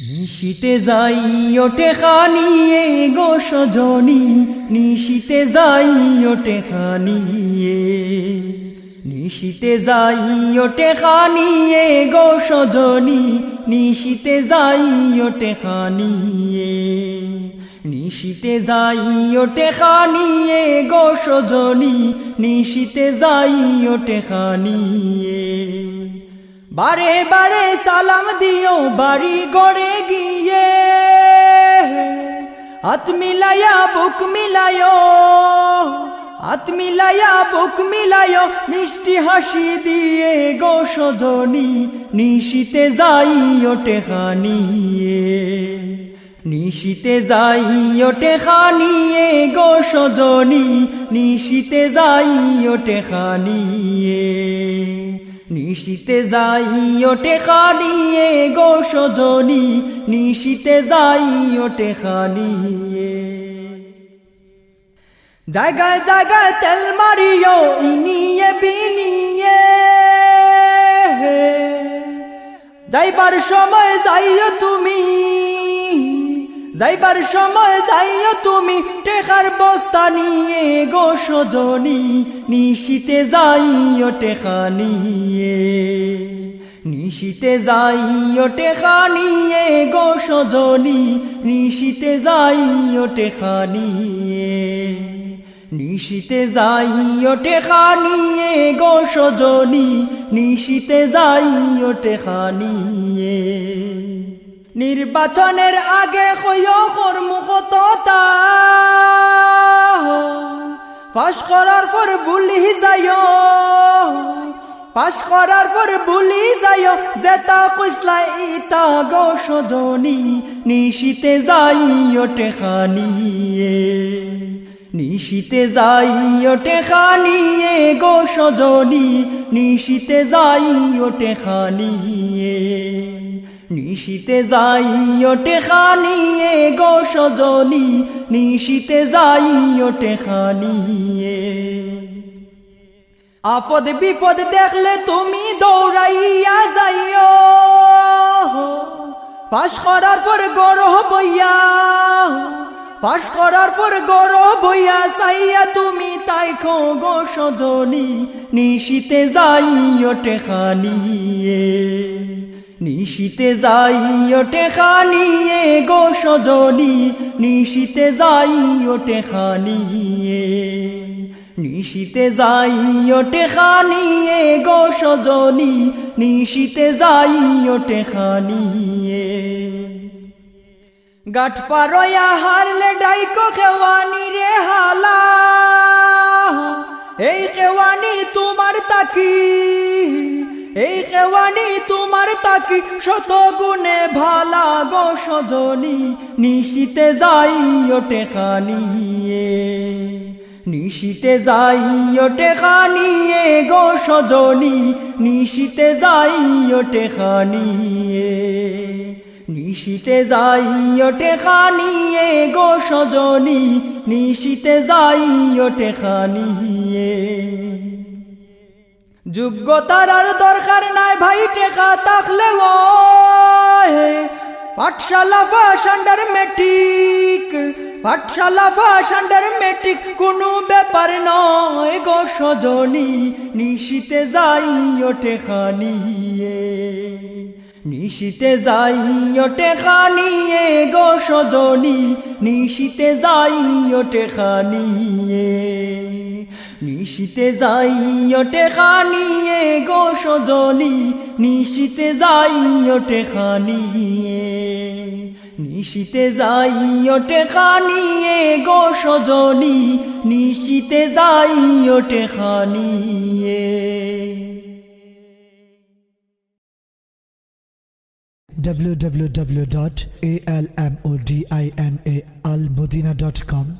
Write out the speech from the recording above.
নিশিতে যাই ওটে খানিয়ে গো সজনী, নিশিতে যাই ওটে খানিয়ে নিশিতে যাই ওটে খানিয়ে গো সজনী, নিশিতে যাই ওটে খানিয়ে নিশিতে যাই ওটে খানিয়ে গো সজনী, নিশিতে যাই ওটে খানিয়ে বারে বারে সালাম দিও, বাড়ি গড়ে গিয়ে। হাত মিলাইয়া, বুক মিলায়ো হাত মিলাইয়া, বুক মিলায়ো মিষ্টি হাসি দিয়ে গো সজনী, নিশিতে যাই ওটে খানিয়ে নিশিতে যাই ওটে খানিয়ে গো সজনী, নিশিতে যাই ওটে খানিয়ে নিশিতে যাই ওটে খানিয়ে গো সজনি, নিশিতে যাই ওটে খানিয়ে জায়গায় জায়গায় তেল মারিও, ইনিয়ে বিনিয়ে। যাইবার সময় যাইও তুমি। যাইবার সময় যাইও তুমি, টেকার বস্তা নিয়ে গো সজনী, নিশিতে যাইও টেকা নিয়ে। নিশিতে যাইও টেকা নিয়ে গো সজনী, নিশিতে যাইও টেকা নিয়ে। নিশিতে যাইও টেকা নিয়ে গো সজনী, নিশিতে যাইও টেকা নিয়ে। নির্বাচনের আগে পাশ করার পর বুলি যাইও। পাশ করার পর বুলি যাইও। যেতা কইসলা ইতা গো সজনী। নিশিতে যাইও টেখানিয়ে নিশিতে যাইও টেখানিয়ে গো সজনী। নিশিতে যাই যাইও টেখানিয়ে নিশিতে যাই ওটে খানিয়ে গো সজনী। নিশিতে যাই ওটে খানিয়ে আপদ বিপদ দেখলে তুমি দৌড়াইয়া যাইও। পাশ করার পর গরহ বইয়া পাশ করার পর গরহ বইয়া চাইয়া তুমি তাই খো গো সজনী। নিশিতে যাই ওটে খানিয়ে নিশিতে যাই ওটে খানিয়ে গো সজনি। নিশিতে যাই ওটে খানিয়ে নিশিতে যাই ওটে খানিয়ে গো সজনি। নিশিতে যাই ওটে খানিয়ে গাঠ পারয়া হারলে ডাইকো খেওয়ানি রে হালা। এই খেওয়ানি তোমার তাকি। এই কেওয়ানি তোমার তাকি শত গুণে ভালা গো সজনী? নিশিতে যাই ওটে খানিয়ে নিশিতে যাই ওটে খানিয়ে গো সজনী, নিশিতে যাই ওটে খানিয়ে নিশিতে যাই ওটে খানিয়ে গো সজনী, নিশিতে যাই ওটে খানিয়ে যোগ্যতার আর দরকার নাই ভাই, টেকা তাকলে ও পাঠশালা ফাশান্ডার মেট্রিক পাঠশালা ফাশান্ডার মেট্রিক কোনো ব্যাপার নয় গো সজনী, নিশিতে যাই ওটে খানিয়ে নিশিতে যাই ওটে খানিয়ে গো সজনী, নিশিতে যাই ওটে খানিয়ে নিশিতে যাই ওটে খানিয়ে গো সজনী, নিশিতে যাই ওটে খানিয়ে নিশিতে যাই ওটে খানিয়ে গো সজনী, নিশিতে যাই ওটে খানিয়ে www.almodinaalmodina.com